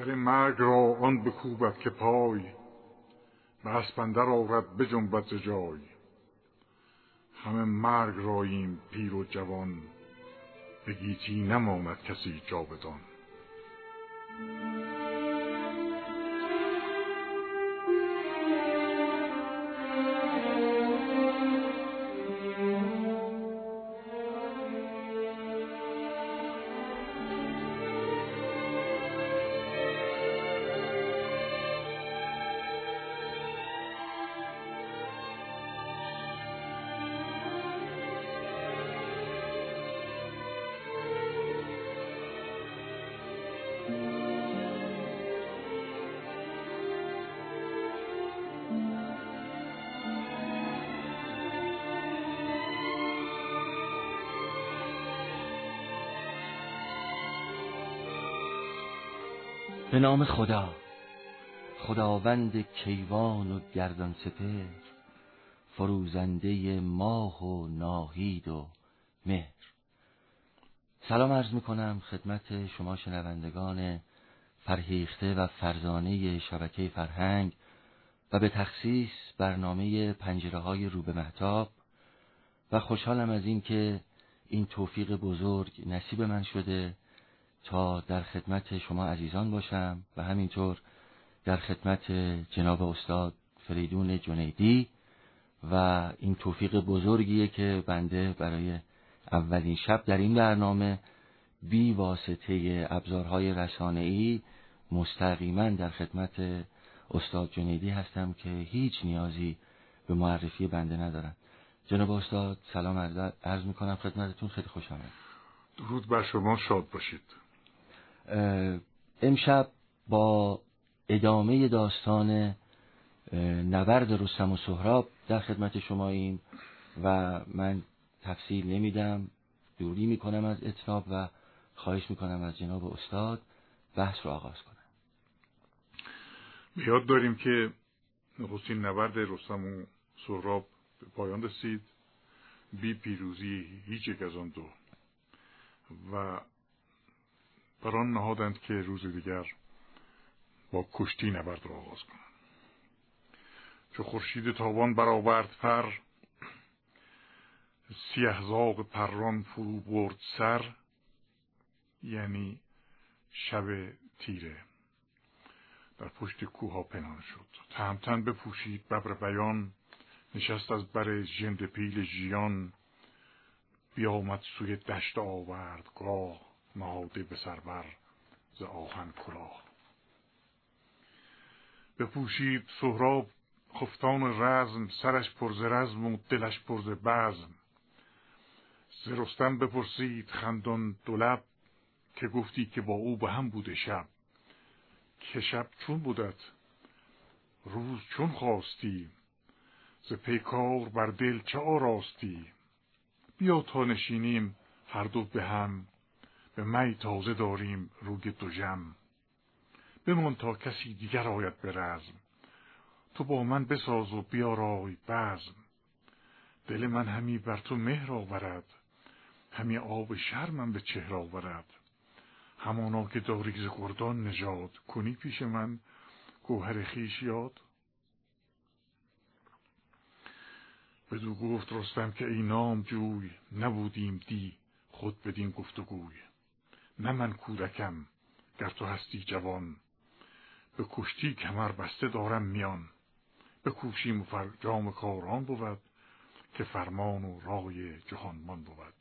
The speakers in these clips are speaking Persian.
در مرگ را آن بکوبد که پای به اسپندر آورد بجنبد جای. همه مرگ راییم پیر و جوان به گیتی نماند کسی جاودان. نام خدا. خداوند کیوان و گردان سپر فروزنده ماه و ناهید و مهر. سلام عرض می کنم خدمت شما شنوندگان فرهیخته و فرزانه شبکه فرهنگ و به تخصیص برنامه پنجره های رو به محتاب و خوشحالم از این که این توفیق بزرگ نصیب من شده تا در خدمت شما عزیزان باشم و همینطور در خدمت جناب استاد فریدون جنیدی و این توفیق بزرگیه که بنده برای اولین شب در این برنامه بی واسطه ابزارهای رسانه‌ای مستقیما در خدمت استاد جنیدی هستم که هیچ نیازی به معرفی بنده ندارم. جناب استاد سلام عرض می کنم خدمتتون. خیلی خوش آمد درود بر شما. شاد باشید. امشب با ادامه داستان نبرد رستم و سهراب در خدمت شماییم و من تفصیل نمیدم دوری می‌کنم از اتناب و خواهش می‌کنم از جناب استاد بحث رو آغاز کنم. یاد داریم که نخستین نبرد رستم و سهراب به پایان رسید. بی پیروزی هیچ یک از آن دو. و بران نهادند که روز دیگر با کشتی نبرد را آغاز کنند. چو خورشید تابان برآورد پر زاغ پران فرو برد سر یعنی شب تیره. در پشت کوه پنهان شد. تهمتن بپوشید ببر بیان نشست از بر ژنده پیل ژیان. بیامد سوی دشت آورد گاه نهاده به سربر ز آهن کلاه. بپوشید سهراب خفتان رزم سرش پر ز رزم و دلش پر ز بزم. ز رستم بپرسید خندان دولب که گفتی که با او به هم بوده شب. که شب چون بودت؟ روز چون خواستی؟ ز پیکار بر دل چه آراستی؟ بیا تا نشینیم هر دو به هم. به می تازه داریم روی دو جم بمان تا کسی دیگر آید به تو با من بساز و بیارای بزم. دل من همی بر تو مهر آورد. همی آب شرمم به چهر آورد. همانا که داری ز گردان نژاد کنی پیش من گوهر خویش یاد؟ بدو گفت رستم که ای نام جوی نبودیم دی خود بدین گفتگوی. نه من کودکم گر تو هستی جوان. به کشتی کمر بسته دارم میان. بکوشیم و فرجام کاران بود که فرمان و رای جهانمان بود.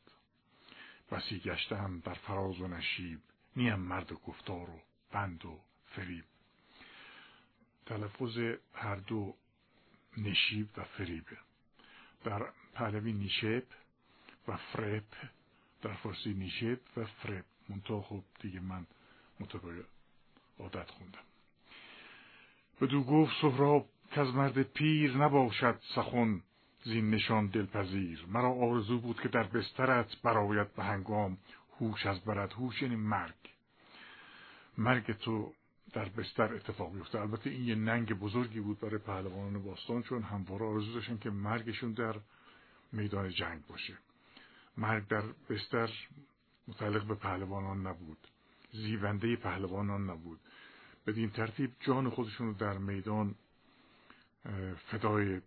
بسی گشتم در فراز و نشیب نیم مرد گفتار و بند و فریب. تلفظ هر دو نشیب و فریبه در پهلوی نیشب و فریب در فارسی نیشب و فریب. منتها خب دیگه من متقای عادت خوندم. بدو گفت سهراب که از مرد پیر نباشد سخن زین نشان دلپذیر. مرا آرزو بود که در بسترت برایت به هنگام هوش از برد هوش یعنی مرگ. مرگ تو در بستر اتفاق بیفته البته این یه ننگ بزرگی بود برای پهلوانان باستان چون همواره آرزو داشتن که مرگشون در میدان جنگ باشه. مرگ در بستر متعلق به پهلوانان نبود. زیونده پهلوانان نبود. بدین ترتیب جان خودشون رو در میدان فدای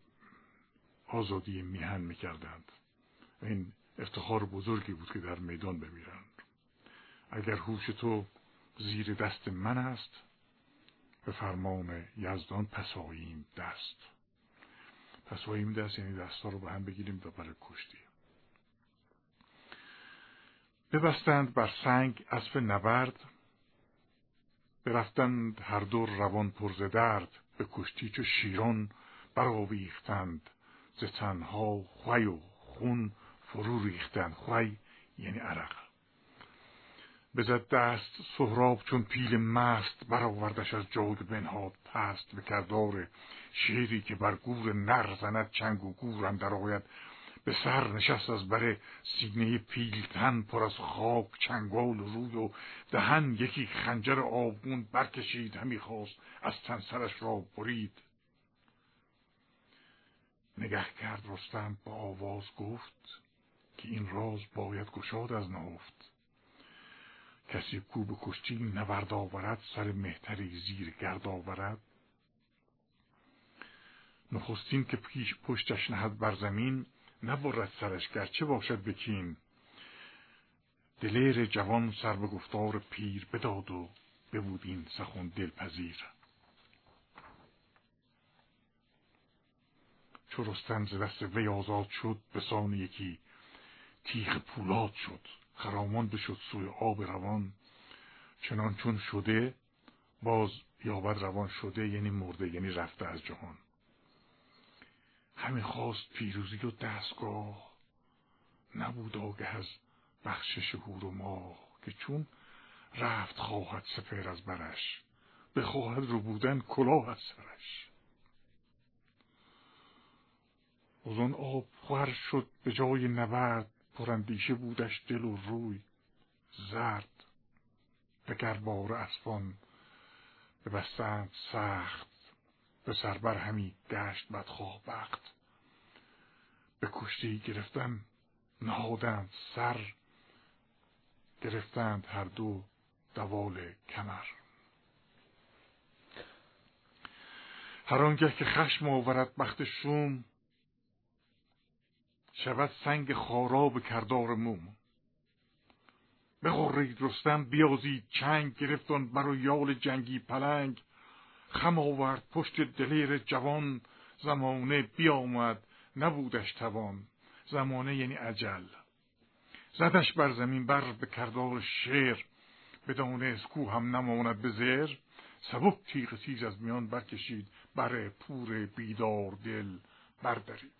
آزادی میهن می‌کردند. این افتخار بزرگی بود که در میدان بمیرند. اگر هوش تو زیر دست من است به فرمان یزدان پساییم دست. پساییم دست یعنی دستا رو به هم بگیریم و برای کشتی. ببستند بر سنگ اسب نبرد برفتند هر دو روان پرز درد به کشتی چو شیران برآویختند ز تنها خوی و خون فرو ریختند. خوی یعنی عرق. بزد دست سهراب چون پیل مست برآوردش از جای بنهاد پست به کردار شیری که بر گور نر زند چنگ و گور اندر آید. به سر نشست از بر سینه پیلتن پر از خاک چنگال و روی و دهن یکی خنجر آبگون برکشید همی خواست از تن سرش را برید. نگه کرد رستم با آواز گفت که این راز باید گشاد از نهفت. کسی کو کشتی نورد آورد سر مهتری زیر گرد آورد. نخستین که پیش پشتش نهد بر زمین نبرد سرش. گرچه باشد بکین دلیر جوان سر به گفتار پیر بداد و ببود این سخن دلپذیر. چو رستم ز دست وی آزاد شد به سان یکی تیغ پولاد شد. خرامان بشد سوی آب روان. چنان چون شده باز یابد روان شده یعنی مرده یعنی رفته از جهان. همین خواست پیروزی و دستگاه. نبود آگه از بخشش هور و ماه که چون رفت خواهد سپر از برش بخواهد رو بودن کلاه از سرش. از آن آب خور شد به جای نبرد. پراندیشه بودش دل و روی زرد. به گربار اسبان ببستند سخت. به سربر همی گشت بدخواه بخت. به کشتی گرفتن نهادند سر گرفتند هر دو دوال کمر. هر آنگه که خشم آورد بخت شوم شود سنگ خاراب کردار موم. بغرید رستم بیازید چنگ گرفتان بر یال جنگی پلنگ. خم آورد پشت دلیر جوان زمانه بیامد نبودش توان. زمانه یعنی عجل زدش بر زمین بر به کردار شیر بدانست کو هم نماند به زیر سبک تیغ تیز از میان برکشید بر پور بیدار دل بردارید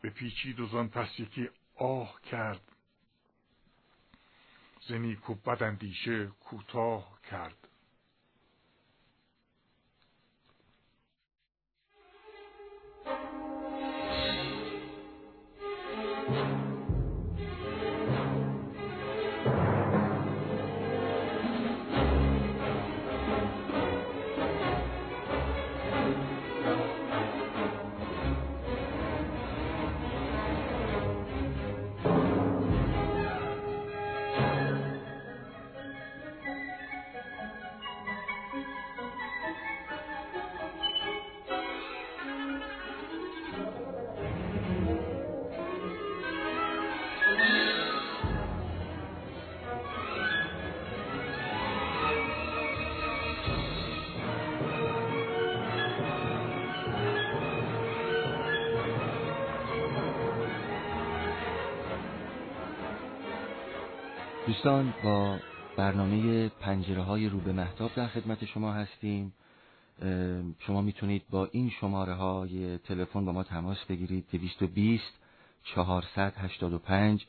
به پیچید و زان پس یکی آه کرد. زنی کو بداندیشه کوتاه کرد. دوستان با برنامه پنجره های رو به محتاب در خدمت شما هستیم. شما می‌تونید با این شماره های تلفن با ما تماس بگیرید. 220 485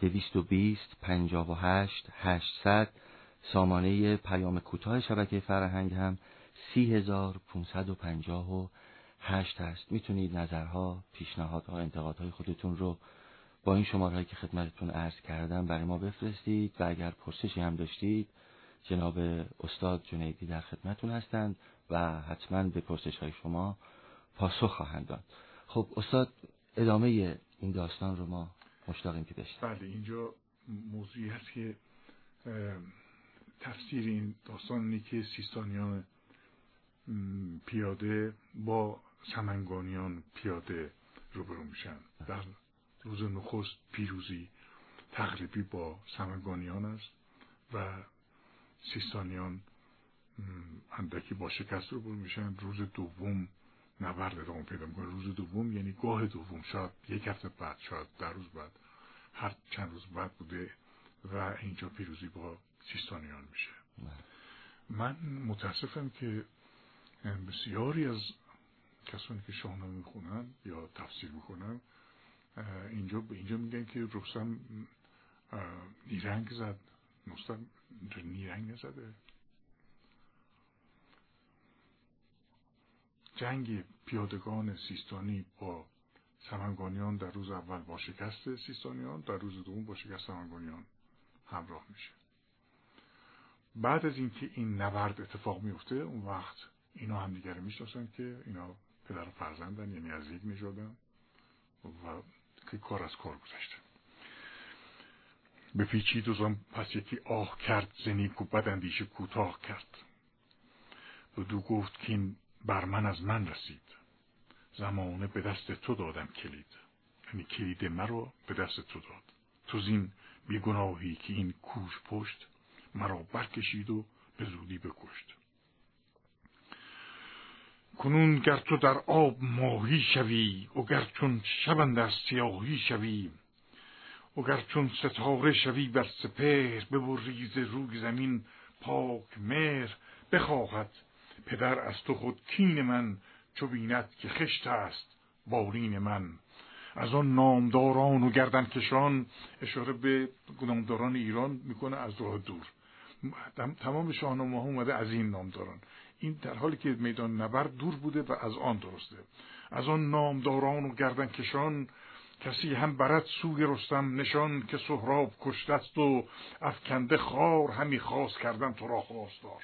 220 58 800 سامانه پیام کوتاه شبکه فرهنگ هم 30558 هست. می‌تونید نظرها، پیشنهادها، انتقادهای خودتون رو با این شماره که خدمتتون عرض کردم برای ما بفرستید و اگر پرسشی هم داشتید جناب استاد جنیدی در خدمتتون هستند و حتما به پرسش های شما پاسخ خواهند داد. خب استاد ادامه این داستان رو ما مشتاقیم که بشنویم بله اینجا موضوعی هست که تفسیر این داستان اینه که سیستانیان پیاده با سمنگانیان پیاده روبرو میشن. در روز نخست پیروزی تقریبی با سمنگانیان است و سیستانیان اندکی با شکست رو میشن. روز دوم نبرد ادامه پیدا می‌کنه. روز دوم یعنی گاه دوم. شاید یک هفته بعد شاید در روز بعد. هر چند روز بعد بوده و اینجا پیروزی با سیستانیان میشه. من متاسفم که بسیاری از کسانی که شاهنامه می‌خونن یا تفسیر می‌کنن اینجا اینجا میگن که رستم نیرنگ زد. رستم نیرنگ نزده. جنگ پیادگان سیستانی با سمنگانیان در روز اول با شکست سیستانیان در روز دوم با شکست سمنگانیان همراه میشه. بعد از اینکه این نبرد اتفاق میفته اون وقت اینا همدیگه می‌شناسن که اینا پدر و فرزندن یعنی از یک نژادن و که کار از کار گذشته. بپیچید و پس یکی آه کرد زنیک و بد اندیشه کوتاه کرد. و دو گفت که این بر من از من رسید. زمانه به دست تو دادم کلید. یعنی کلید مرا به دست تو داد. تو زین بیگناهی که این کوش پشت مرا برکشید و به زودی بکشت. کنون گر تو در آب ماهی شوی و گر چون شبند از سیاهی شوی و گر چون ستاره شوی بر سپهر ببریز روی زمین پاک مهر بخواهد. پدر از تو خود کین من چو بیند که خشت است بالین من. از آن نامداران و گردن کشان اشاره به نامداران ایران می‌کنه از راه دور. تمام شاهنامه ها اومده از این نامداران. این در حالی که میدان نبرد دور بوده و از آن درسته. از آن نامداران و گردن کشان کسی هم برد سوی رستم نشان که سهراب کشته و افکنده خار همی خواست کردن تو را خواستار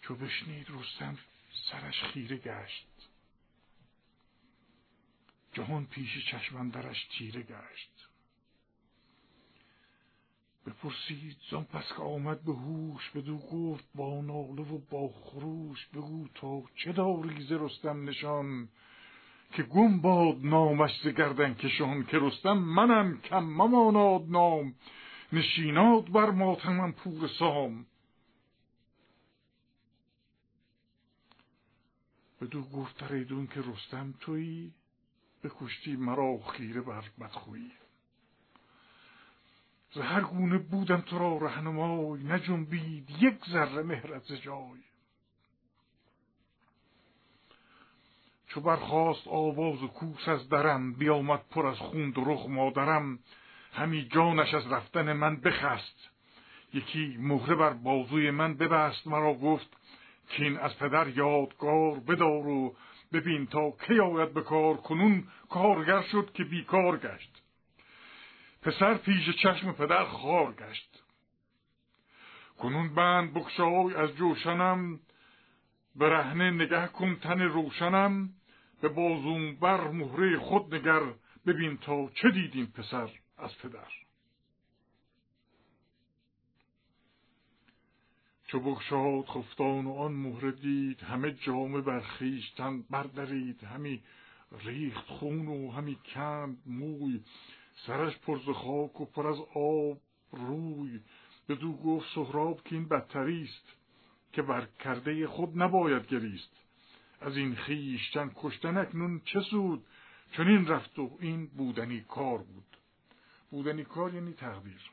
چو بشنید رستم سرش خیره گشت. جهان پیش چشمندرش درش تیره گشت. بپرسید زان پس که آمد به هوش بدو گفت با ناله و با خروش بگو تا چه داری ز رستم نشان که گم باد نامش ز گردن کشان که رستم منم کم مماناد نام نشیناد بر ماتمم پور سام. بدو گفت ایدون که رستم تویی کشتی مرا خیره بر بدخویی ز هر گونه بودم تو را رهنمای نجنبید یک ذره مهرت جای. چو برخواست آواز و کوس از درم بیامد پر از خون و رخ مادرم همی جانش از رفتن من بخست. یکی مهره بر بازوی من ببست مرا گفت که این از پدر یادگار بدار و ببین تا کی آید به کار کنون کارگر شد که بیکار گشت. پسر پیش چشم پدر خار گشت. کنون بند بکشای از جوشنم به رهنه نگه کن تن روشنم به بازون بر مهره خود نگر ببین تا چه دیدیم پسر از پدر. چو بگشاد خفتان و آن مهره دید همه جامه بر خویشتن بردرید همی ریخت خون و همی کند موی. سرش پر خاک و پر از آب روی. بدو گفت سهراب که این بدتری است که بر کرده خود نباید گریست. از این خیشتن کشتن اکنون چه سود؟ چون این رفت و این بودنی کار بود. بودنی کار یعنی تقدیر.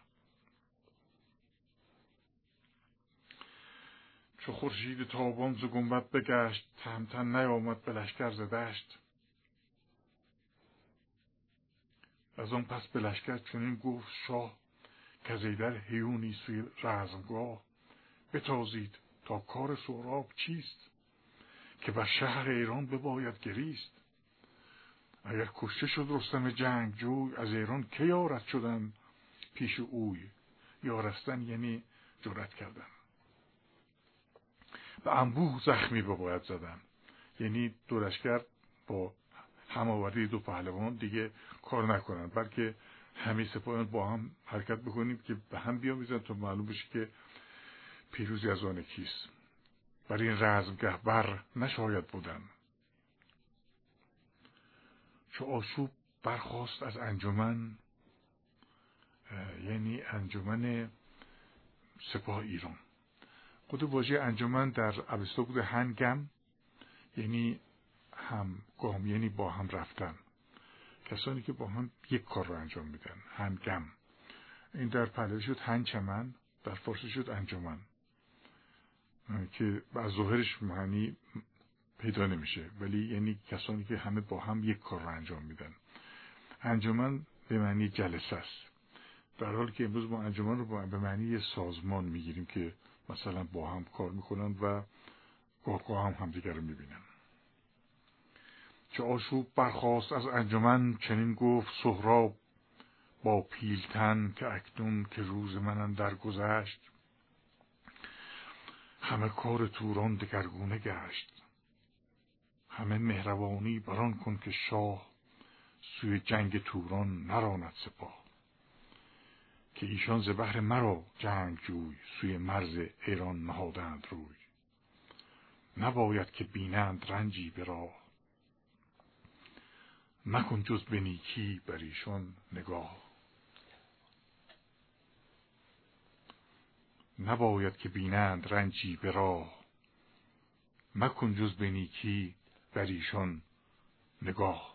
چو خورشید تابان ز گنبد بگشت تهمتن نیامد به لشکر زدشت از آن پس به لشکر چنین گفت شاه که زیدر هیونی سوی رزمگاه بتازید تا کار سهراب چیست که بر شهر ایران بباید گریست؟ اگر کشته شد رستم جنگ جوی از ایران که یارت شدن؟ پیش اوی یارستن یعنی جرأت کردن. به انبوه زخمی بباید زدن. یعنی دورشگر با هماوری دو پهلوان دیگه کار نکنن. بلکه همه سپاهیان با هم حرکت بکنیم که به هم بیامیزن تا معلوم بشه که پیروزی از آن کیست. برای این رزمگه بر نشاید بودن. چو آشوب برخواست از انجمن یعنی انجمن سپاه ایران. خود واژه انجمن در اوستا بوده هنگم یعنی هم گام یعنی با هم رفتن. کسانی که با هم یک کار رو انجام میدن هنگم این در پهلوی شد هنچمن در فارسی شد انجمن. که از ظاهرش معنی پیدا نمیشه ولی یعنی کسانی که همه با هم یک کار رو انجام میدن. انجمن به معنی جلسه است. در حالی که امروز ما انجمن رو به معنی سازمان می‌گیریم که مثلا با هم کار می‌کنن و گاه هم همدیگر رو می‌بینن. که آشوب برخواست از انجمن چنین گفت سهراب با پیلتن که اکنون که روز من در گذشت همه کار توران دگرگونه گشت. همه مهربانی بران کن که شاه سوی جنگ توران نراند سپاه که ایشان ز بهر مرا جنگ جوی سوی مرز ایران نهادند روی. نباید که بینند رنجی به راه. مکن جز به نیکی بر ایشان نگاه. نباید که بینند رنجی به راه. مکن جز به نیکی بر ایشان نگاه.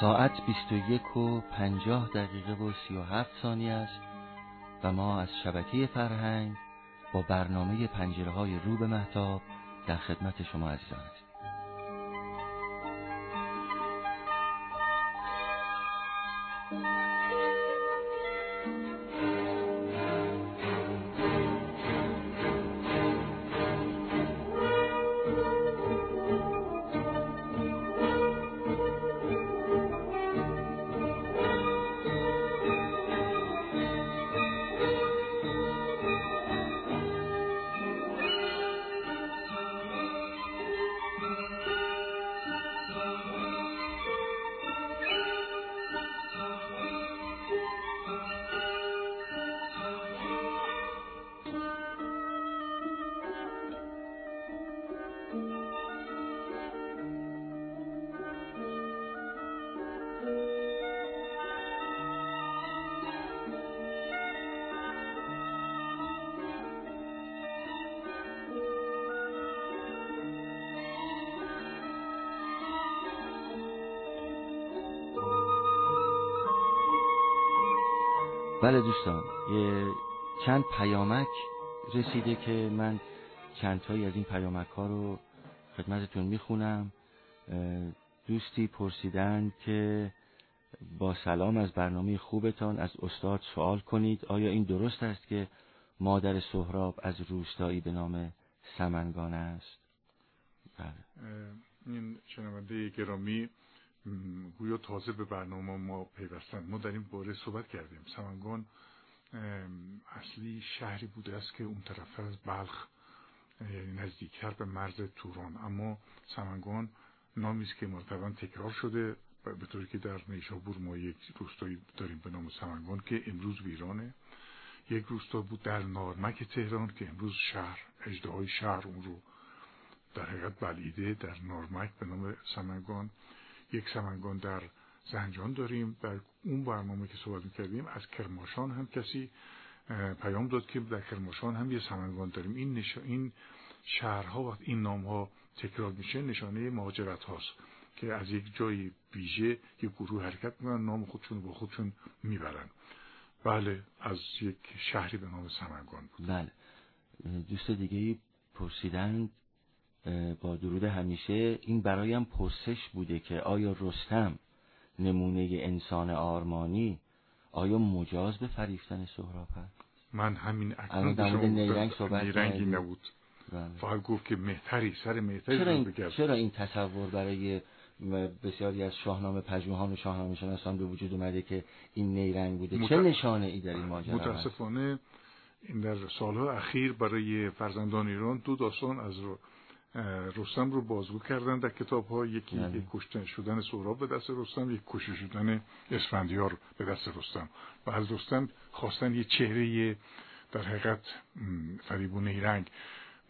ساعت 21 و 50 دقیقه و 37 ثانیه است و ما از شبکه فرهنگ با برنامه پنجره های رو به محتاب در خدمت شما عزیزان هستیم. بله دوستان یه چند پیامک رسیده که من چند تایی از این پیامک ها رو خدمتتون می‌خونم. دوستی پرسیدن که با سلام از برنامه خوبتان از استاد سوال کنید آیا این درست است که مادر سهراب از روستایی به نام سمنگان است؟ بله. این شنونده گرامی گویا تازه به برنامه ما پیوستن. ما در این باره صحبت کردیم. سمنگان اصلی شهری بوده است که اون طرف از بلخ نزدیکتر به مرز توران. اما سمنگان نامی است که مرتبا تکرار شده به طوری که در نیشابور ما یک روستایی داریم به نام سمنگان که امروز ویرانه. یک روستا بود در نارمک تهران که امروز شهر اجده شهر اون رو در حقیقت بلیده در نارمک به نام سمنگان. یک سمنگان در زنجان داریم در اون برنامه که صحبت می‌کردیم از کرماشان هم کسی پیام داد که در کرماشان هم یه سمنگان داریم. این, این شهرها وقت این نام ها تکرار میشه نشانه مهاجرت هاست که از یک جای ویژه یک گروه حرکت می‌کنن نام خودشون با خودشون می‌برن. بله از یک شهری به نام سمنگان بود. بله. دوست دیگه پرسیدن با درود همیشه این برایم پرسش بوده که آیا رستم نمونه انسان آرمانی آیا مجاز به فریفتن سهراب هست؟ من همین اکنون در مورد نیرنگ صحبت نیرنگی نبود. بله. فقط گفت که مهتری سر مهتری چرا این, چرا این تصور برای بسیاری از شاهنامه پژوهان و شاهنامه شناسان به وجود اومده که این نیرنگ بوده؟ چه نشانه ای در این ماجرا متاسفانه این در سالها اخیر برای فرزندان ایران دو داستان از رستم رو بازگو کردن در کتاب ها یکی یک بله. کشته شدن سهراب به دست رستم یک کشته شدن اسفندیار به دست رستم. و از رستم خواستن یه چهره در حقیقت فریبون نیرنگ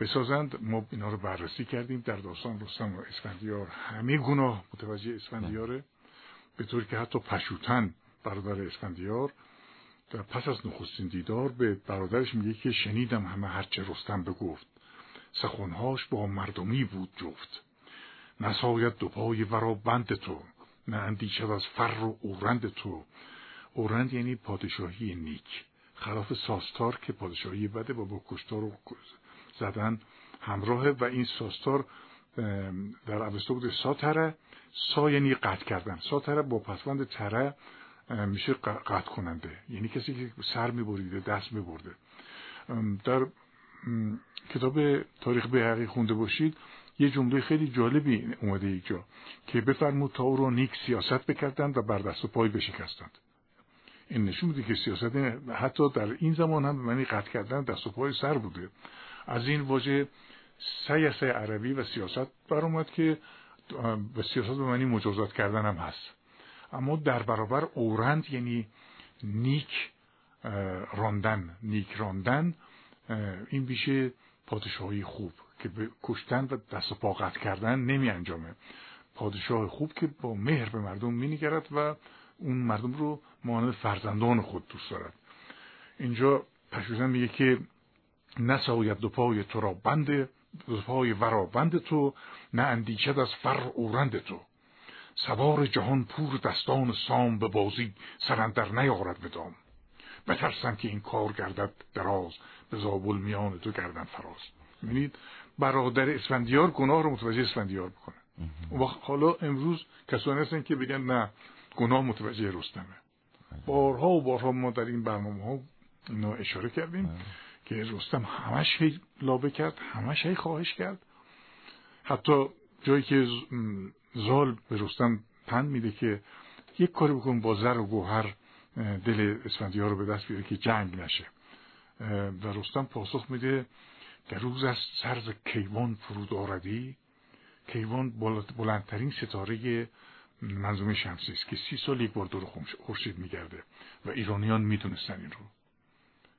بسازند. ما اینا رو بررسی کردیم. در داستان رستم و اسفندیار همه گناه متوجه اسفندیاره. به طوری که حتی پشوتن برادر اسفندیار. در پس از نخستین دیدار به برادرش میگه که شنیدم همه هرچه رستم بگفت. سخنهاش با مردمی بود جفت. نساید دو پای ورا بند تو نه اندیشد از فر و اورند تو. اورند یعنی پادشاهی نیک خلاف ساستار که پادشاهی بده و با کشتار و زدن همراهه و این ساستار در عوسته بوده ساتره. سا یعنی قطع کردن. ساتره با پسوند تره میشه قطع کننده. یعنی کسی که سر میبریده دست میبرده. در کتاب تاریخ حقی خونده باشید. یه جمله خیلی جالبی اومده اینجا که بفرمود تا او رو نیک سیاست بکردند و بر دست و پای بشکستند. این نشون بوده که سیاست حتی در این زمان هم به معنی قطع کردن دست و پای سر بوده. از این واژه سیاسه عربی و سیاست برآمد که به سیاست به معنی مجازات کردن هم هست. اما در برابر اورند یعنی نیک راندن نیک راندن این بیشه پادشاهی خوب که به کشتن و دست و پا کردن نمی انجامه. پادشاه خوب که با مهر به مردم می نگرد و اون مردم رو مانند فرزندان خود دوست دارد. اینجا پشوزن میگه که نساید دو پای تو را بند دو پای ورا بند تو نه اندیشد از فر اورند تو. سوار جهان پور دستان سام به بازی سرندر نیارد به دام. بترسم که این کار گردد دراز. زابل میان تو گردن فراز. می‌بینید؟ برادر اسفندیار گناه رو متوجه اسفندیار بکنه و حالا امروز کسانی هستن که بگن نه گناه متوجه رستمه. بارها و بارها ما در این برنامه ها اینا اشاره کردیم که رستم همش هی لابه کرد همش هی خواهش کرد. حتی جایی که زال به رستم پند میده که یک کاری بکن با زر و گوهر دل اسفندیار رو به دست بیاره که جنگ نشه. و رستم پاسخ میده در روز از سرز کیوان فرود آردی کیوان بلندترین ستاره منظومه شمسی است که سی سال یک بار دور خورشید میگرده و ایرانیان می‌دونستن این رو.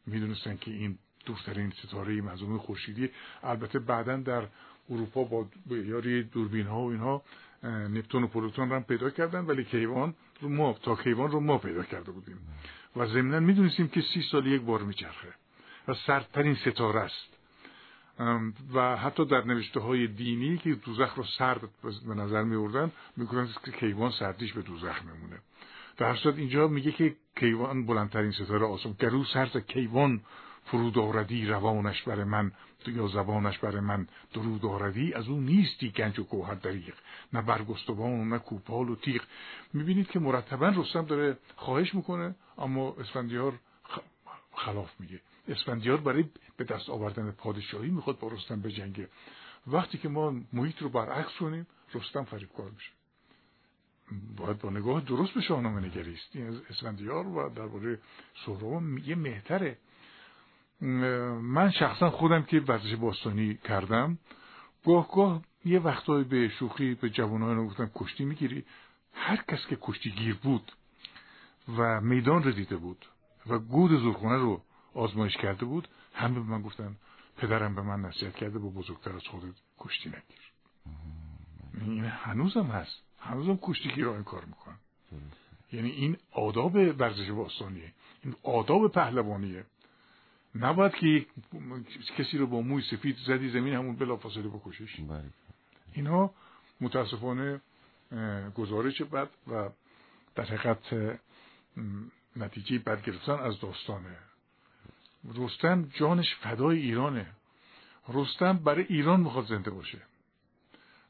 می‌دونستن که این دورترین ستاره منظومه خورشیدی. البته بعدا در اروپا با یاری دوربین ها و اینها نپتون و پلوتون رو پیدا کردن ولی کیوان رو ما تا کیوان رو ما پیدا کرده بودیم. و ضمنا می‌دونستیم که سی سال یک بار میچرخه. و سردترین ستاره است. و حتی در نوشته های دینی که دوزخ رو سرد به نظر می بردن می‌کنن که کیوان سردیش به دوزخ میمونه در صورت اینجا میگه که کیوان بلندترین ستاره آسم گرو سرز کیوان فرود آردی روانش بر من یا زبانش بر من درود آردی از اون نیستی گنج و کوهر دریق نه برگستوان و نه کوپال و تیغ. می‌بینید که مرتبا رستم داره خواهش می‌کنه اما اسفندیار خلاف میگه. اسفندیار برای به دست آوردن پادشاهی می‌خواد با رستم بجنگه. وقتی که ما محیط رو برعکس کنیم رستم فریبکار میشه. باید با نگاه درست به شاهنامه نگریست این اسفندیار و درباره سهراب یه مهتره. من شخصا خودم که ورزش باستانی کردم گاه گاه یه وقتایی به شوخی به جوانان گفتم کشتی می‌گیری؟ هر کس که کشتی گیر بود و میدان رو دیده بود و گود زورخونه رو آزمایش کرده بود همه به من گفتن پدرم به من نصیحت کرده با بزرگتر از خودت کشتی نگیر. این هنوزم هست. هنوزم کشتی رو این کار می‌کنن. یعنی این آداب ورزش باستانیه. این آداب پهلوانیه. نباید که کسی رو با موی سفید زدی زمین همون بلافاصله بکشش بله. اینها متاسفانه گزارش بد و در حقیقت نتیجه بد گرفتن از داستانه رستم جانش فدای ایرانه. رستم برای ایران می‌خواد زنده باشه.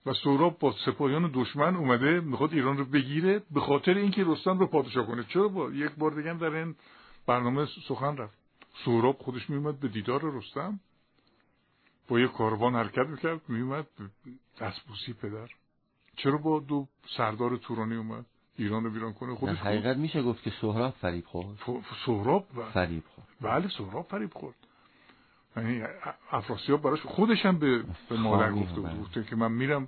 و سهراب با سپاهیان دشمن اومده می‌خواد ایران رو بگیره به خاطر اینکه رستم رو پادشاه کنه. چرا با یک بار دیگه در این برنامه سخن رفت؟ سهراب خودش میومد به دیدار رستم با یک کاروان حرکت می‌کرد میومد دستبوسی پدر. چرا با دو سردار تورانی اومد؟ ایران رو بیران کنه خودش حقیقت میشه گفت که سهراب فریب خورد. سهراب فریب خورد. بله سهراب فریب خورد. یعنی افراسیاب براش خودش هم به, به مادر گفته بود بله. گفته که من میرم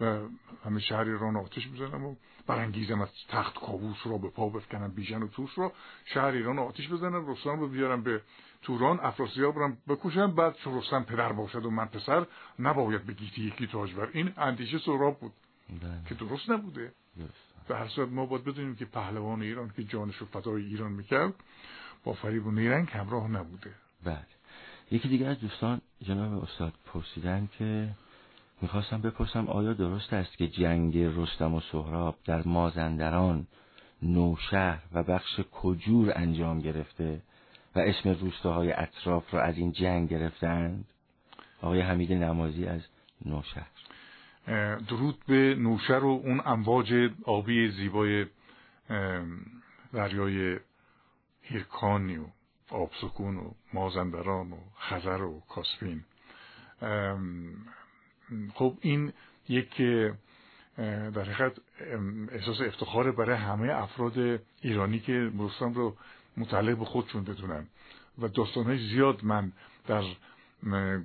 و همه شهر ایران آتش بزنم و برانگیزم از تخت کابوس را به پا بفکنم بیژن و توس را شهر ایران آتش بزنم رستم رو بیارم به توران افراسیاب را بکشم بعد چون رستم پدر باشد و من پسر نباید به گیتی یکی تاج بر. این اندیشه سهراب بود بله. که درست نبوده. به هر صورت ما باید بدونیم که پهلوان ایران که جانش رو فدای ایران می‌کرد با فریب و نیرنگ همراه نبوده. بله. یکی دیگر از دوستان جناب استاد پرسیدن که می‌خواستم بپرسم آیا درست است که جنگ رستم و سهراب در مازندران نوشهر و بخش کجور انجام گرفته و اسم روستاهای اطراف را از این جنگ گرفتند؟ آقای حمید نمازی از نوشهر. درود به نوشهر و اون امواج آبی زیبای دریای هیرکانی و آبسکون و مازندران و خزر و کاسپین. خب این یک در حقیقت احساس افتخار برای همه افراد ایرانی که رستم رو متعلق به خودشون بدونن. و داستانهای زیاد من در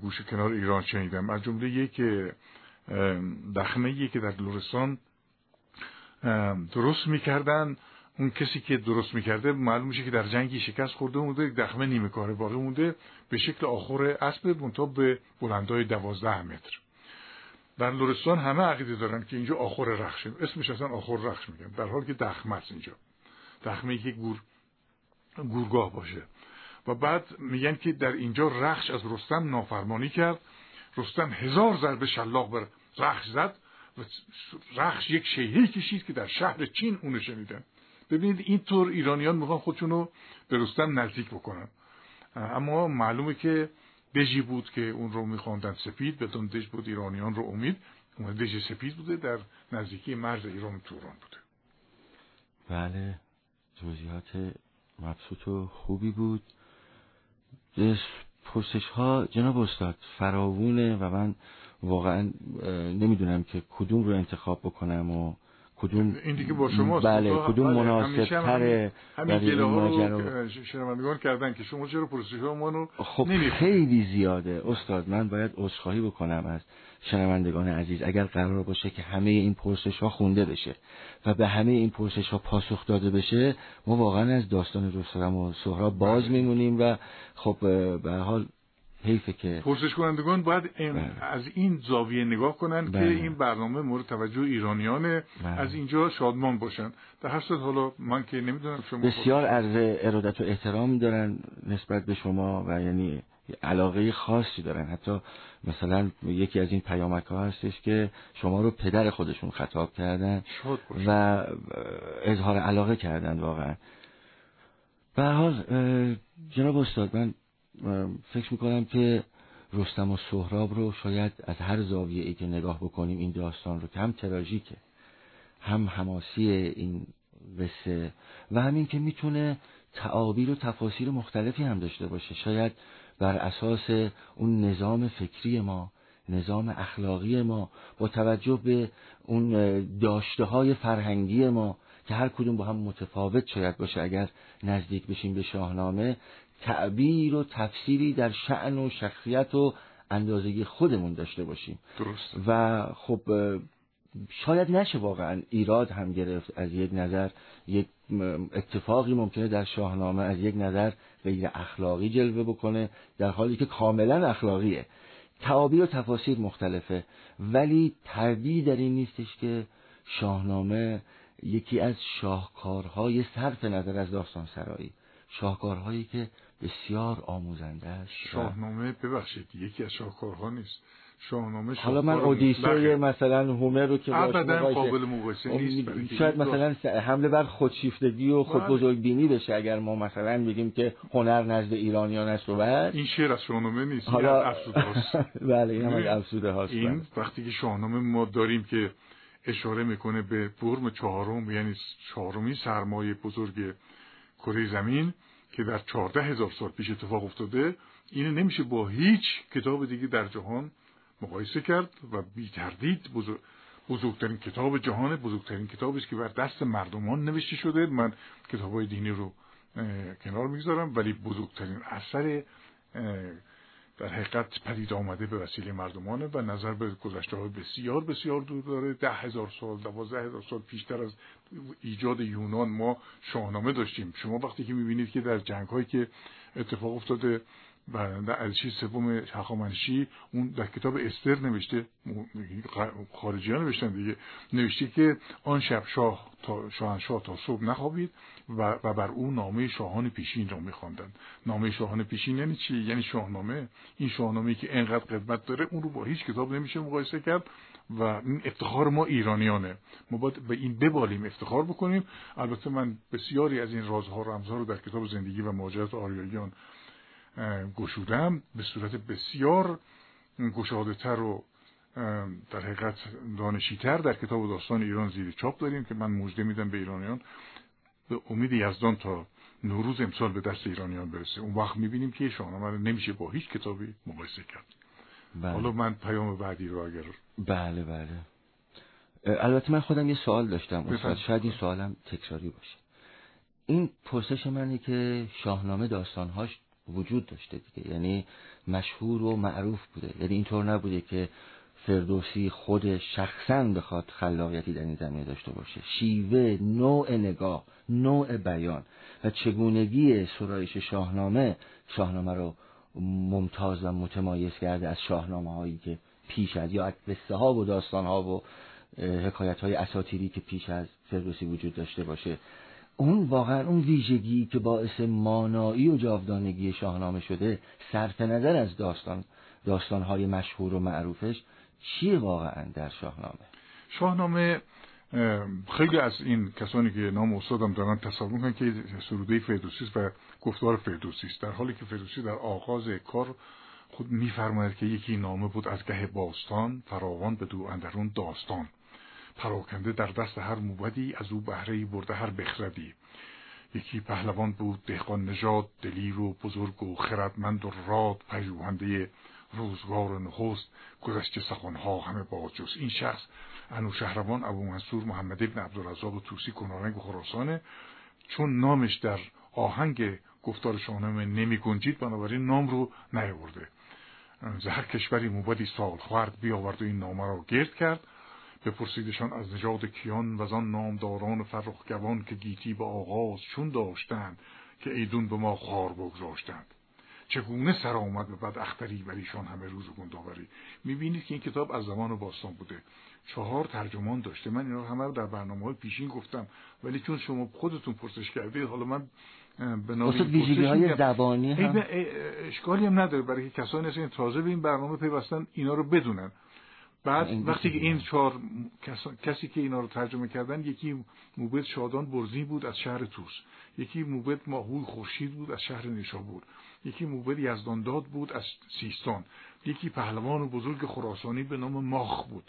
گوش کنار ایران شنیدم. از جمله یک دخمه که در لورستان درست می‌کردن. اون کسی که درست می‌کرده معلوم میشه که در جنگی شکست خورده مونده دخمه نیمه کاره باقی مونده. به شکل آخر اسب منتها به بلندای دوازده متر. در لورستان همه عقیده دارن که اینجا آخر رخشه. اسمش اصلا آخر رخش میگن. در حالی که دخمه است اینجا. دخمه که گور گورگاه باشه. و بعد میگن که در اینجا رخش از رستم نافرمانی کرد. رستم هزار ضربه شلاق بر رخش زد و رخش یک شیهی کشید که در شهر چین اونو شنیدن ببینید اینطور ایرانیان می‌خوان خودشونو به رستم نزدیک بکنن. اما معلومه که دژی بود که اون رو میخواندن سپید بدون دژ بود ایرانیان رو امید. اون دژ سپید بوده در نزدیکی مرز ایران توران بوده. بله جزئیات مبسوط و خوبی بود. پرسش ها جناب استاد فراوونه و من واقعا نمی‌دونم که کدوم رو انتخاب بکنم و کدوم این دیگه با شما بله کدوم بله. مناسب تره همین گله ها رو شنوندگان کردن که شما چرا پرسش ها رو خب خیلی زیاده. استاد من باید عذرخواهی بکنم از شنوندگان عزیز اگر قرار باشه که همه این پرسش ها خونده بشه و به همه این پرسش ها پاسخ داده بشه ما واقعا از داستان رستم و سهراب باز بله. میمونیم و خب به حال حیفه که پرسش کنندگان باید بله. از این زاویه نگاه کنن که بله. این برنامه مورد توجه ایرانیانه بله. از اینجا شادمان باشن در هر صورت حالا من که نمی‌دونم شما بسیار عرض ارادت و احترام دارن نسبت به شما و یعنی علاقه خاصی دارن. حتی مثلا یکی از این پیامک ها هستش که شما رو پدر خودشون خطاب کردن و اظهار علاقه کردن واقعا. به حال جناب استاد من فکر می‌کنم که رستم و سهراب رو شاید از هر زاویه ای که نگاه بکنیم این داستان رو که هم تراژیکه هم حماسی این قصه و همین که می‌تونه تعابیر و تفاصیل مختلفی هم داشته باشه. شاید بر اساس اون نظام فکری ما نظام اخلاقی ما با توجه به اون داشته های فرهنگی ما که هر کدوم با هم متفاوت شاید باشه. اگر نزدیک بشیم به شاهنامه تعبیر و تفسیری در شعن و شخصیت و اندازگی خودمون داشته باشیم. درست. و خب شاید نشه واقعا. ایراد هم گرفت از یک نظر یک اتفاقی ممکنه در شاهنامه از یک نظر غیر اخلاقی جلوه بکنه در حالی که کاملا اخلاقیه. تعابیر و تفاسیر مختلفه ولی تردید در این نیستش که شاهنامه یکی از شاهکارهای صرف نظر از داستان سرایی شاهکارهایی که بسیار آموزنده است شاهنامه ببخشید یکی از شاهکارها نیست. شاهنامه حالا من اودیسه مثلا هومر رو که ابدا قابل مقایسه نیست شاید مثلا حمله بر خودشیفتگی و خود بزرگبینی بشه اگر ما مثلا بگیم که هنر نزد ایرانیان است و بعد. این شعر از شاهنامه نیست حالا افسوده هاست. بله این هم از افسوده هاست این بله. وقتی که شاهنامه ما داریم که اشاره می‌کنه به فرم چهارم یعنی چهارمی سرمایه بزرگ کره زمین که در چهارده هزار سال پیش اتفاق افتاده اینه نمیشه با هیچ کتاب دیگه در جهان مقایسه کرد و بی تردید بزرگ بزرگترین کتاب جهان بزرگترین کتابی است که بر دست مردمان نوشته شده. من کتاب های دینی رو کنار می‌گذارم ولی بزرگترین اثر در حقیقت پدید آمده به وسیله مردمانه و نظر به گذشته های بسیار بسیار دور داره. ده هزار سال دوازده هزار سال پیشتر از ایجاد یونان ما شاهنامه داشتیم. شما وقتی که می‌بینید که در جنگ هایی که اتفاق افتاده برنده ارشی سوم هخامنشی اون در کتاب استر نوشته خارجی ها نوشتن دیگه نوشته که آن شب شاه تا شاهنشاه تا صبح نخوابید و, و بر او نامه شاهان پیشین را میخواندند. نامه شاهان پیشین یعنی چی؟ یعنی شاهنامه. این شاهنامه که انقدر قدمت داره اون رو با هیچ کتاب نمیشه مقایسه کرد و این افتخار ما ایرانیانه. ما باید به این ببالیم افتخار بکنیم. البته من بسیاری از این رازها و رمزها رو در کتاب زندگی و ماجرات آریاییان گشودم به صورت بسیار گشاده تر و در حقیقت دانشیتر در کتاب داستان ایران زیر چاپ داریم که من مژده میدم به ایرانیان. به امید یزدان تا نوروز امسال به دست ایرانیان برسه. اون وقت می‌بینیم که شاهنامه رو نمیشه با هیچ کتابی مقایسه کرد. بله. حالا من پیام بعدی رو اگر بله بله. البته من خودم یه سوال داشتم. شاید این سوالم تکراری باشه. این پرسش منی که شاهنامه داستانهاش وجود داشته دیگه. یعنی مشهور و معروف بوده. یعنی اینطور نبوده که فردوسی خود شخصا بخواد خلاقیتی در این زمینه داشته باشه. شیوه نوع نگاه نوع بیان. و چگونگی سرایش شاهنامه شاهنامه رو ممتاز و متمایز کرده از شاهنامه هایی که پیش از یا قصه ها و داستان ها و حکایت های اساتیری که پیش از فردوسی وجود داشته باشه. اون واقعا اون ویژگی که باعث مانایی و جاودانگی شاهنامه شده صرف نظر از داستان داستانهای مشهور و معروفش چیه واقعا در شاهنامه؟ شاهنامه خیلی از این کسانی که نام استادم دارن تصور می‌کنن که سروده فردوسی و گفتار فردوسی است در حالی که فردوسی در آغاز کار خود میفرماید که یکی نامه بود از گه باستان فراوان به دو اندرون داستان. پراکنده در دست هر موبدی از او بهره برده هر بخردی. یکی پهلوان بود دهقان نژاد دلیر و بزرگ و خردمند و راد پژوهنده روزگار نخست گذشته سخنها همه باجوز این شخص. شهروان ابو منصور محمد ابن عبدالرزاق توسی کنارنگ خراسانه. چون نامش در آهنگ گفتار شاهنامه نمی گنجید بنابراین نام رو نیاورده. زهر کشوری موبدی سال خورد بیاورد و این نامه را گرد کرد. بپرسیدشان از نژاد کیان و آن نامداران فرخگوان که گیتی به آغاز چون داشتند که ایدون به ما خار بگذاشتند. چگونه سر آمد به بد اختری بر ایشان همه روز و گنداوری؟ می‌بینید که این کتاب از زمان باستان بوده. چهار ترجمان داشته. من اینا همه رو در برنامه های پیشین گفتم. ولی چون شما خودتون پرسش کردید حالا من نام ویژگی های زبانی هم اشکالی هم نداره. برای کسانی هستن تازه به این برنامه پیوستن اینا رو بدونن. بعد وقتی که این چهار کسی که اینا رو ترجمه کردن یکی موبت شادان برزی بود از شهر توس یکی موبت ماهوی خورشید بود از شهر نیشابور. یکی موبت یزدانداد بود از سیستان. یکی پهلوان و بزرگ خراسانی به نام ماخ بود.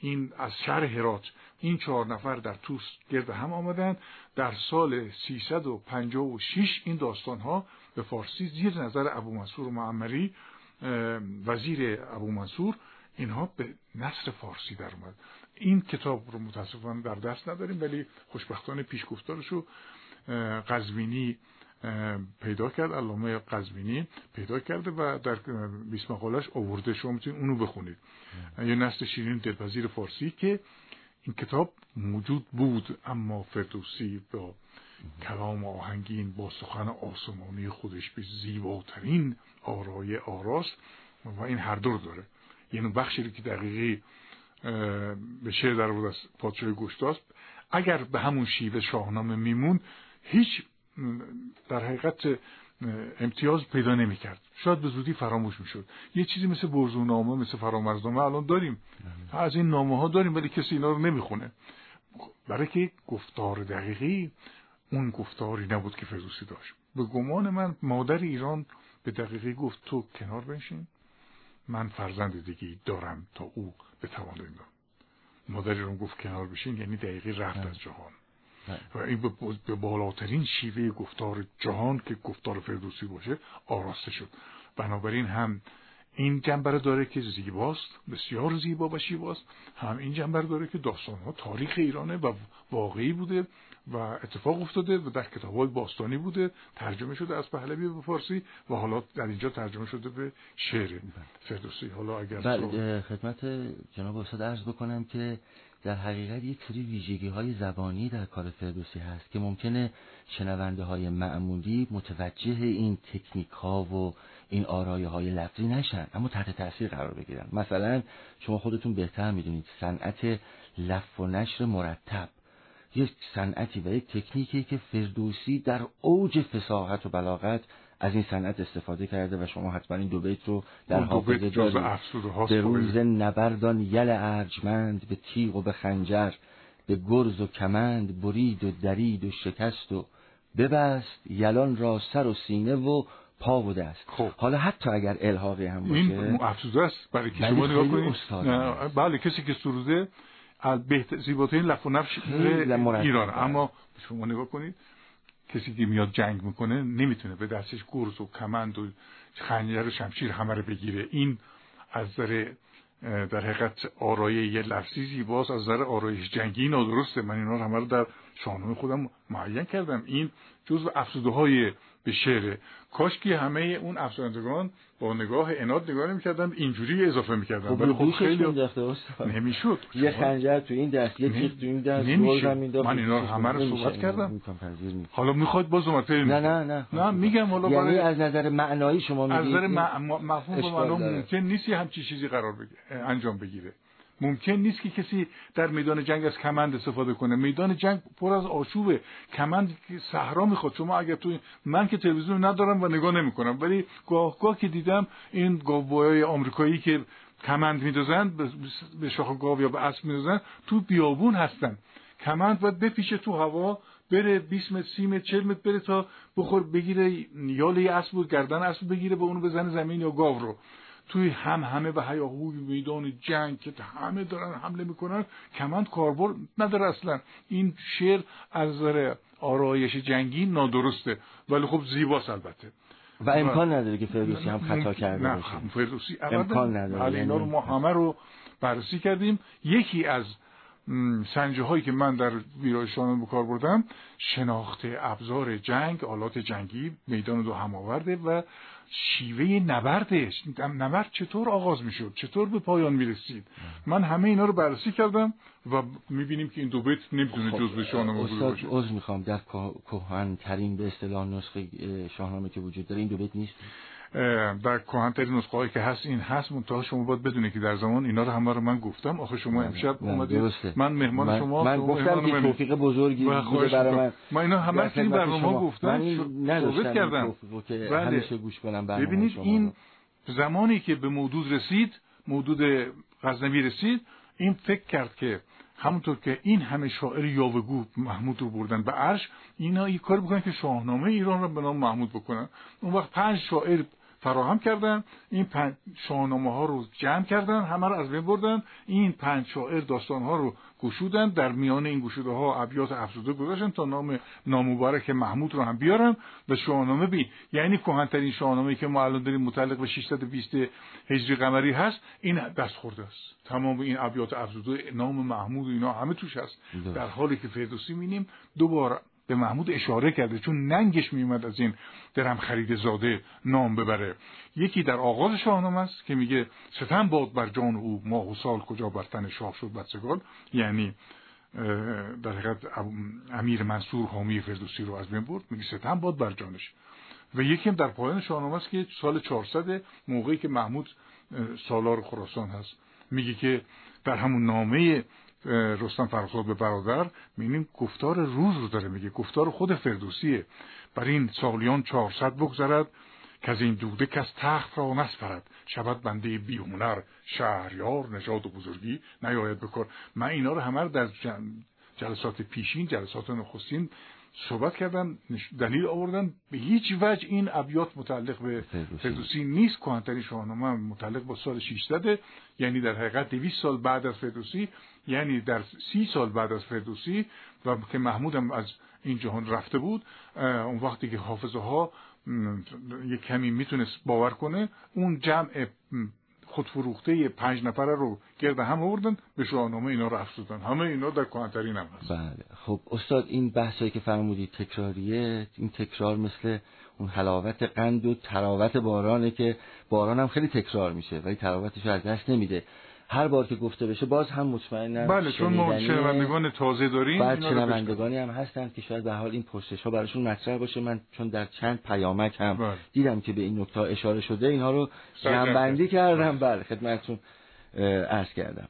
این از شهر هرات. این چهار نفر در توس گرد هم آمدند در سال 356 این داستان ها به فارسی زیر نظر ابو منصور معمری وزیر ابو منصور اینها به نصر فارسی در اومد. این کتاب رو متاسفانه در دست نداریم ولی خوشبختانه پیشگفتارش رو قزوینی پیدا کرد علامه قزوینی پیدا کرده و در 20 مقالش آورده. شما می‌تونید اونو بخونید. یه نسل شیرین دلپذیر فارسی که این کتاب موجود بود اما فردوسی با کلام آهنگین با سخن آسمانی خودش به زیباترین آرای آراست و این هر دور داره. یعنی بخشی که دقیقی به شعر در بود از پادشاه گشتاست. اگر به همون شیوه شاهنامه میمون هیچ در حقیقت امتیاز پیدا نمی‌کرد. شاید به زودی فراموش می‌شد. یه چیزی مثل برزونامه مثل فرامرزنامه الان داریم. از این نامه ها داریم ولی کسی اینا رو نمی‌خونه. برای که گفتار دقیقی اون گفتاری نبود که فردوسی داشت. به گمان من مادر ایران به دقیقی گفت تو کنار بنشین. من فرزند دیگه دارم تا او بتواند این مادر ایران گفت کنار بشین یعنی دقیقی رفت از جهان. و این به بالاترین شیوه گفتار جهان که گفتار فردوسی باشه آراسته شد. بنابراین هم این جنبه داره که زیباست بسیار زیبا و شیواست. هم این جنبه داره که داستان ها تاریخ ایرانه و واقعی بوده. و اتفاق افتاده و در کتاب های باستانی بوده ترجمه شده از پهلوی به فارسی و حالا در اینجا ترجمه شده به شعر فردوسی. حالا اگر بله خدمت جناب استاد عرض بکنم که در حقیقت یک سری ویژگی های زبانی در کار فردوسی هست که ممکنه شنونده های معمولی متوجه این تکنیک ها و این آرایه های لفظی نشن اما تحت تاثیر قرار بگیرن. مثلا شما خودتون بهتر می‌دونید صنعت لف و نشر مرتب. یک صنعتی و یک تکنیکی که فردوسی در اوج فساحت و بلاغت از این صنعت استفاده کرده و شما حتما این دو بیت رو در حافظه دارید. به روز نبردان یل ارجمند به تیغ و به خنجر به گرز و کمند برید و درید و شکست و ببست یلان را سر و سینه و پا و دست. خب. حالا حتی اگر الحاقی هم باشه این افسوده است؟ برای که شما نگاه کنید. بله کسی که سروده از بهتر زیباترین لف و نفش ایران اما شما نگاه کنید کسی که میاد جنگ می‌کنه نمی‌تونه به دستش گرز و کمند و خنجر و شمشیر همه رو بگیره. این از نظر در حقیقت آرایه یه لفظی زیباست از نظر آرایش جنگی نادرسته. من اینا رو همه رو در شانه خودم معین کردم. این جزو افسوده های به شعره کاش که همه اون افسردگان با نگاه اناد نگاه نمی‌کردن اینجوری اضافه می‌کردن. خب ولی خب خیلی نمی‌شد. یه خنجر تو این دست یه تیغ تو این دست نمیشه من اینا همه رو صحبت کردم. حالا می‌خواد باز اومد نه نه نه. نه میگم حالا یعنی از نظر معنایی شما میگید از نظر مفهوم به معنا ممکن نیست. همچی چیزی قرار بگیره انجام بگیره. ممکن نیست که کسی در میدان جنگ از کمند استفاده کنه. میدان جنگ پر از آشوبه. کمند صحرا می‌خواد شما اگر تو من که تلویزیون ندارم و نگاه نمی‌کنم. ولی گاه گاه که دیدم این گاوبویای آمریکایی که کمند میدازن به شاخ گاو یا به اسب میدازن تو بیابون هستن. کمند باید بپیشه تو هوا بره 20 متر 30 متر 40 متر بره تا بخور بگیره یاله اسب گردن اسب بگیره به اونو بزنه زمین یا گاو رو. توی هم همه و هیاهوی میدان جنگ که همه دارن حمله می‌کنن کمند کاربر نداره اصلا. این شعر از نظر آرایش جنگی نادرسته ولی خب زیباست البته. و امکان نداره که فردوسی هم خطا کرده باشه. نه فردوسی امکان نداره. اینا یعنی رو ما همه رو بررسی کردیم. یکی از سنجه هایی که من در ویرایشان به کار بردم شناخت ابزار جنگ آلات جنگی میدان دو هم آورده و شیوه نبردش. نبرد چطور آغاز می‌شد؟ چطور به پایان می‌رسید؟ من همه اینا رو بررسی کردم. و می‌بینیم که این دو بیت نمی‌تونه خب جزء شاهنامه باشه. استاد می‌خوام. در کهن ترین به اصطلاح نسخه شاهنامه که وجود داره این دو بیت نیست. در کهنترین نسخه هایی که هست این هست. منتها شما باید بدونید که در زمان اینا رو همه رو من گفتم. آخه شما امشب اومدید من مهمان من شما من گفتم که توفیق بزرگی بوده برای من. ما اینا همه این برنامه گفتم. من کردم. که بله. همیشه گوش کنم ببینید این زمانی که به مودود رسید مودود غزنوی رسید این فکر کرد که همونطور که این همه شاعر یاوگو محمود رو بردن به عرش اینا این کار بکنن که شاهنامه ایران رو به نام محمود بکنن. اون وقت پنج شاعر فراهم کردن. این شاهنامه ها رو جمع کردن همه رو از بین بردن. این پنج شاعر داستان ها رو گشودن. در میان این گشوده ها ابیات افزوده گذاشتن تا نام نامبارک محمود رو هم بیارن و شاهنامه بی یعنی کهنترین شاهنامه که ما الان داریم متعلق به 620 هجری قمری هست این دست خورده است. تمام این ابیات افزوده نام محمود و اینا همه توش هست. در حالی که فردوسی مینیم دوباره به محمود اشاره کرده چون ننگش میومد از این درم خرید زاده نام ببره. یکی در آغاز شاهنامه است که میگه ستم باد بر جان او ماه و سال کجا بر تن شاه شد بچگان یعنی در حقیقت امیر منصور حامی فردوسی رو از بین برد میگه ستم باد بر جانش. و یکی در پایان شاهنامه است که سال 400 موقعی که محمود سالار خراسان هست میگه که در همون نامه رستم فرخزاد به برادر می‌بینیم گفتار روز رو داره میگه. گفتار خود فردوسیه. بر این سالیان چهارصد بگذرد که از این دوده کس تخت را نسپرد. شود بنده بیهونر شهریار نژاد و بزرگی. نیاید بکن من اینا رو همه در جلسات پیشین جلسات نخستین صحبت کردن دلیل آوردن. به هیچ وجه این ابیات متعلق به فردوسی. نیست. کهنترین شاهنامه متعلق با سال 600 یعنی در حقیقت 200 سال بعد از فردوسی. یعنی در سی سال بعد از فردوسی و که محمود هم از این جهان رفته بود اون وقتی که حافظه ها یک کمی می‌تونست باور کنه اون جمع خودفروخته پنج نفره رو گرد هم آوردن به شاهنامه اینا رو افزودن همه اینا در کهنترین هم هست. بله. خب استاد این بحثایی که فرمودید تکراریه. این تکرار مثل اون حلاوت قند و تراوت بارانه که باران هم خیلی تکرار میشه ولی تراوتش از دست نمیده. هر بار که گفته بشه باز هم مطمئنم بله چون ما شنوندگان تازه داریم بعد شنوندگانی هم هستن که شاید به حال این پرسش ها براشون مطرح باشه. من چون در چند پیامک هم بله. دیدم که به این نکته اشاره شده اینها رو جمع بندی کردم. بله خدمتتون عرض کردم.